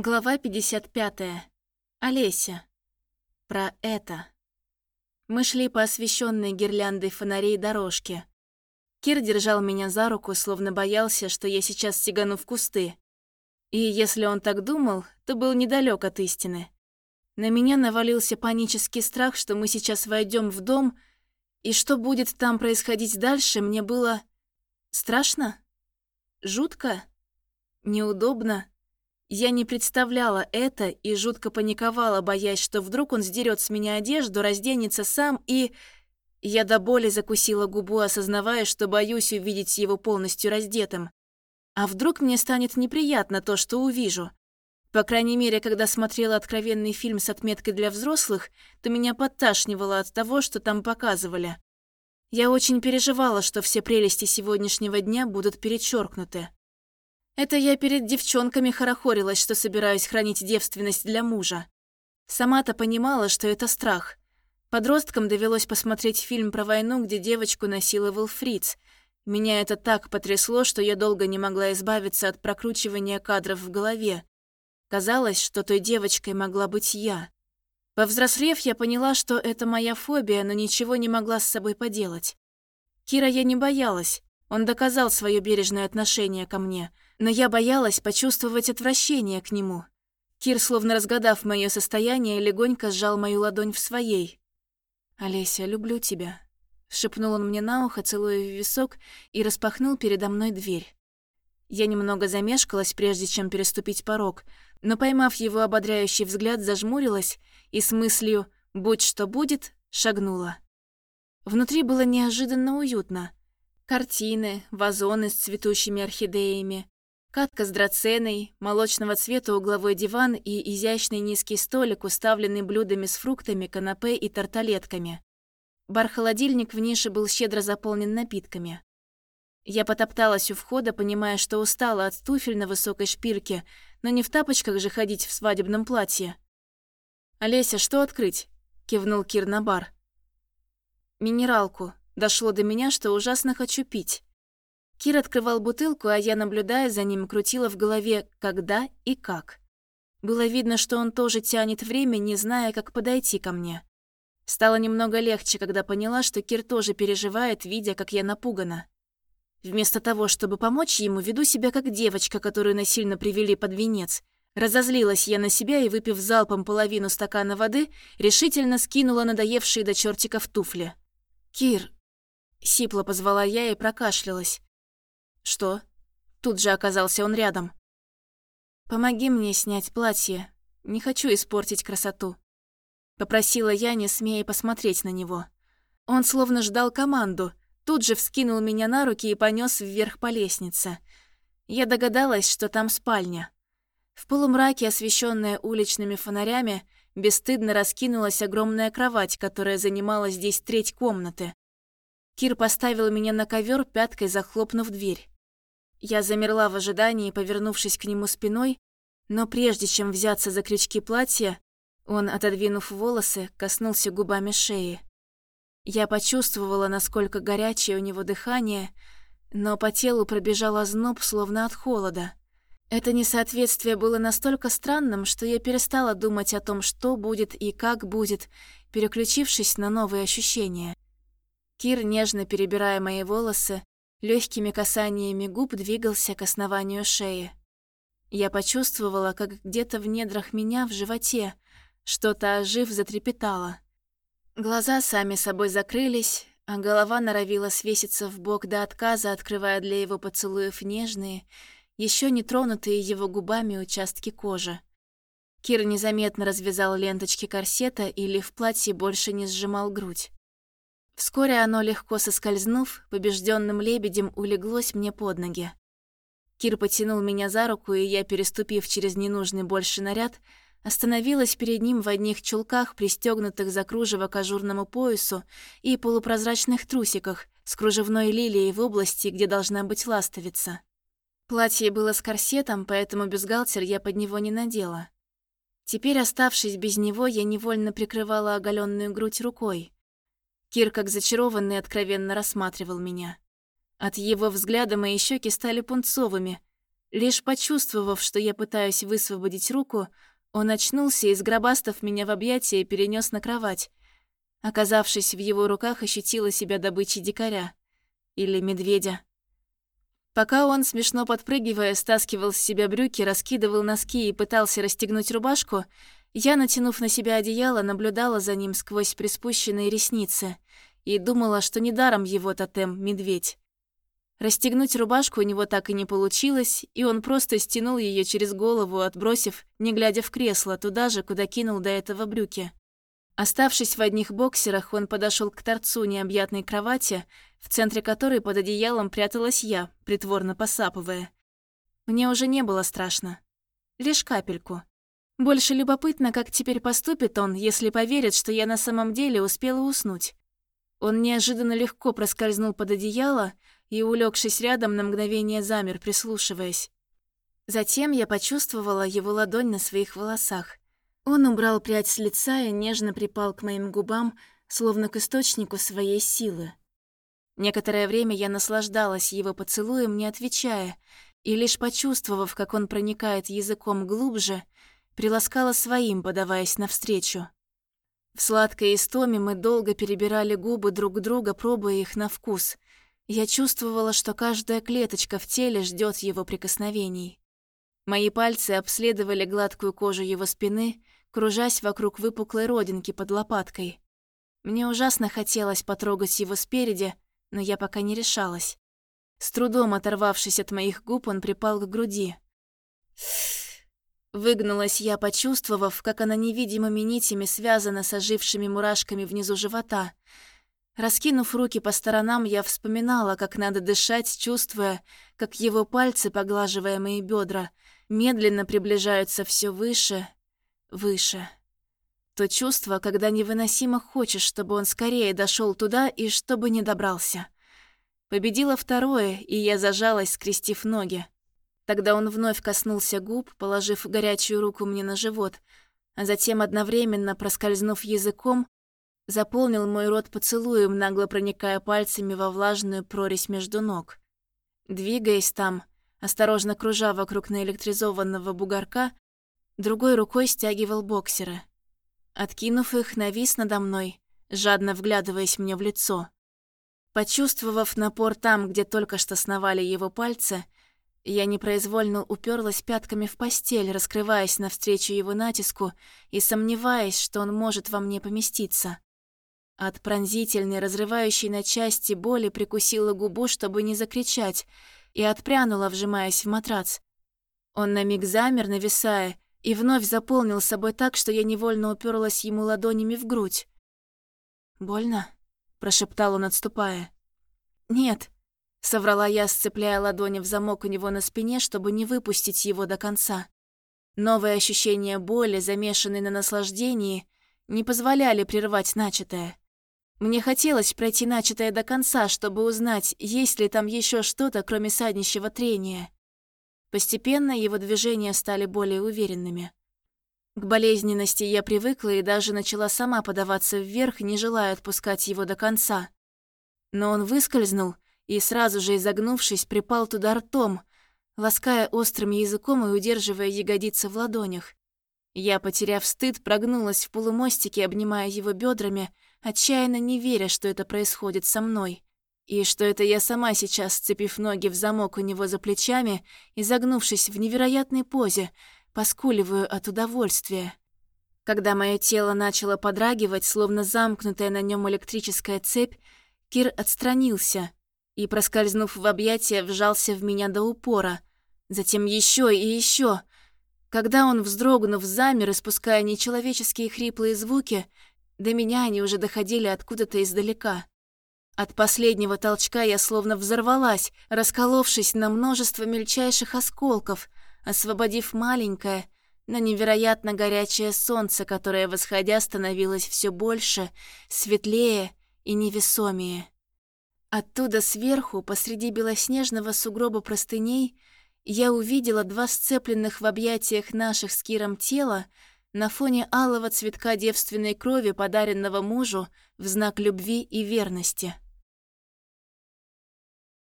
Глава 55. Олеся. Про это. Мы шли по освещенной гирляндой фонарей дорожке. Кир держал меня за руку, словно боялся, что я сейчас сигану в кусты. И если он так думал, то был недалек от истины. На меня навалился панический страх, что мы сейчас войдем в дом, и что будет там происходить дальше, мне было... страшно? Жутко? Неудобно? Я не представляла это и жутко паниковала, боясь, что вдруг он сдерет с меня одежду, разденется сам и... Я до боли закусила губу, осознавая, что боюсь увидеть его полностью раздетым. А вдруг мне станет неприятно то, что увижу? По крайней мере, когда смотрела откровенный фильм с отметкой для взрослых, то меня подташнивало от того, что там показывали. Я очень переживала, что все прелести сегодняшнего дня будут перечеркнуты. Это я перед девчонками хорохорилась, что собираюсь хранить девственность для мужа. Сама-то понимала, что это страх. Подросткам довелось посмотреть фильм про войну, где девочку насиловал фриц. Меня это так потрясло, что я долго не могла избавиться от прокручивания кадров в голове. Казалось, что той девочкой могла быть я. Повзрослев, я поняла, что это моя фобия, но ничего не могла с собой поделать. Кира я не боялась. Он доказал свое бережное отношение ко мне — но я боялась почувствовать отвращение к нему. Кир, словно разгадав мое состояние, легонько сжал мою ладонь в своей. «Олеся, люблю тебя», — шепнул он мне на ухо, целуя в висок, и распахнул передо мной дверь. Я немного замешкалась, прежде чем переступить порог, но, поймав его ободряющий взгляд, зажмурилась и с мыслью «будь что будет» шагнула. Внутри было неожиданно уютно. Картины, вазоны с цветущими орхидеями, Катка с драценой, молочного цвета угловой диван и изящный низкий столик, уставленный блюдами с фруктами, канапе и тарталетками. Бар-холодильник в нише был щедро заполнен напитками. Я потопталась у входа, понимая, что устала от туфель на высокой шпильке, но не в тапочках же ходить в свадебном платье. «Олеся, что открыть?» – кивнул Кир на бар. «Минералку. Дошло до меня, что ужасно хочу пить». Кир открывал бутылку, а я, наблюдая за ним, крутила в голове «когда» и «как». Было видно, что он тоже тянет время, не зная, как подойти ко мне. Стало немного легче, когда поняла, что Кир тоже переживает, видя, как я напугана. Вместо того, чтобы помочь ему, веду себя как девочка, которую насильно привели под венец. Разозлилась я на себя и, выпив залпом половину стакана воды, решительно скинула надоевшие до чертиков туфли. «Кир!» — сипло позвала я и прокашлялась. «Что?» Тут же оказался он рядом. «Помоги мне снять платье. Не хочу испортить красоту». Попросила я, не смея посмотреть на него. Он словно ждал команду, тут же вскинул меня на руки и понес вверх по лестнице. Я догадалась, что там спальня. В полумраке, освещенная уличными фонарями, бесстыдно раскинулась огромная кровать, которая занимала здесь треть комнаты. Кир поставил меня на ковер, пяткой захлопнув дверь. Я замерла в ожидании, повернувшись к нему спиной, но прежде чем взяться за крючки платья, он, отодвинув волосы, коснулся губами шеи. Я почувствовала, насколько горячее у него дыхание, но по телу пробежал озноб, словно от холода. Это несоответствие было настолько странным, что я перестала думать о том, что будет и как будет, переключившись на новые ощущения. Кир, нежно перебирая мои волосы, легкими касаниями губ двигался к основанию шеи. Я почувствовала, как где-то в недрах меня, в животе, что-то ожив затрепетало. Глаза сами собой закрылись, а голова норовила свеситься в бок до отказа, открывая для его поцелуев нежные, еще не тронутые его губами участки кожи. Кир незаметно развязал ленточки корсета или в платье больше не сжимал грудь. Вскоре оно, легко соскользнув, побежденным лебедем улеглось мне под ноги. Кир потянул меня за руку, и я, переступив через ненужный больше наряд, остановилась перед ним в одних чулках, пристегнутых за кружево к ажурному поясу и полупрозрачных трусиках с кружевной лилией в области, где должна быть ластовица. Платье было с корсетом, поэтому бюстгальтер я под него не надела. Теперь, оставшись без него, я невольно прикрывала оголенную грудь рукой. Кир, как зачарованный, откровенно рассматривал меня. От его взгляда мои щеки стали пунцовыми. Лишь почувствовав, что я пытаюсь высвободить руку, он очнулся и, сгробастав меня в объятия, перенес на кровать. Оказавшись в его руках, ощутила себя добычей дикаря. Или медведя. Пока он, смешно подпрыгивая, стаскивал с себя брюки, раскидывал носки и пытался расстегнуть рубашку, я, натянув на себя одеяло, наблюдала за ним сквозь приспущенные ресницы и думала, что недаром его тотем — медведь. Расстегнуть рубашку у него так и не получилось, и он просто стянул ее через голову, отбросив, не глядя в кресло, туда же, куда кинул до этого брюки. Оставшись в одних боксерах, он подошел к торцу необъятной кровати, в центре которой под одеялом пряталась я, притворно посапывая. Мне уже не было страшно. Лишь капельку. Больше любопытно, как теперь поступит он, если поверит, что я на самом деле успела уснуть. Он неожиданно легко проскользнул под одеяло и, улегшись рядом, на мгновение замер, прислушиваясь. Затем я почувствовала его ладонь на своих волосах. Он убрал прядь с лица и нежно припал к моим губам, словно к источнику своей силы. Некоторое время я наслаждалась его поцелуем, не отвечая, и лишь почувствовав, как он проникает языком глубже, приласкала своим, подаваясь навстречу. В сладкой истоме мы долго перебирали губы друг друга, пробуя их на вкус. Я чувствовала, что каждая клеточка в теле ждет его прикосновений. Мои пальцы обследовали гладкую кожу его спины, кружась вокруг выпуклой родинки под лопаткой. Мне ужасно хотелось потрогать его спереди, но я пока не решалась. С трудом оторвавшись от моих губ, он припал к груди. Выгнулась я, почувствовав, как она невидимыми нитями связана с ожившими мурашками внизу живота. Раскинув руки по сторонам, я вспоминала, как надо дышать, чувствуя, как его пальцы, поглаживая мои бедра, медленно приближаются все выше, выше. То чувство, когда невыносимо хочешь, чтобы он скорее дошел туда и чтобы не добрался. Победило второе, и я зажалась, скрестив ноги. Тогда он вновь коснулся губ, положив горячую руку мне на живот, а затем одновременно, проскользнув языком, заполнил мой рот поцелуем, нагло проникая пальцами во влажную прорезь между ног. Двигаясь там, осторожно кружа вокруг наэлектризованного бугорка, другой рукой стягивал боксеры. Откинув их, навис надо мной, жадно вглядываясь мне в лицо. Почувствовав напор там, где только что сновали его пальцы, я непроизвольно уперлась пятками в постель, раскрываясь навстречу его натиску и сомневаясь, что он может во мне поместиться. От пронзительной, разрывающей на части боли прикусила губу, чтобы не закричать, и отпрянула, вжимаясь в матрац. Он на миг замер, нависая, и вновь заполнил собой так, что я невольно уперлась ему ладонями в грудь. «Больно?» – прошептал он, отступая. «Нет», Соврала я, сцепляя ладони в замок у него на спине, чтобы не выпустить его до конца. Новые ощущения боли, замешанные на наслаждении, не позволяли прервать начатое. Мне хотелось пройти начатое до конца, чтобы узнать, есть ли там еще что-то, кроме саднищего трения. Постепенно его движения стали более уверенными. К болезненности я привыкла и даже начала сама подаваться вверх, не желая отпускать его до конца. Но он выскользнул — и сразу же изогнувшись, припал туда ртом, лаская острым языком и удерживая ягодицы в ладонях. Я, потеряв стыд, прогнулась в полумостике, обнимая его бедрами, отчаянно не веря, что это происходит со мной. И что это я сама сейчас, сцепив ноги в замок у него за плечами и загнувшись в невероятной позе, поскуливаю от удовольствия. Когда мое тело начало подрагивать, словно замкнутая на нем электрическая цепь, Кир отстранился, и, проскользнув в объятия, вжался в меня до упора. Затем еще и еще. Когда он, вздрогнув, замер, испуская нечеловеческие хриплые звуки, до меня они уже доходили откуда-то издалека. От последнего толчка я словно взорвалась, расколовшись на множество мельчайших осколков, освободив маленькое, но невероятно горячее солнце, которое, восходя, становилось все больше, светлее и невесомее. Оттуда сверху, посреди белоснежного сугроба простыней, я увидела два сцепленных в объятиях наших с Киром тела на фоне алого цветка девственной крови, подаренного мужу в знак любви и верности.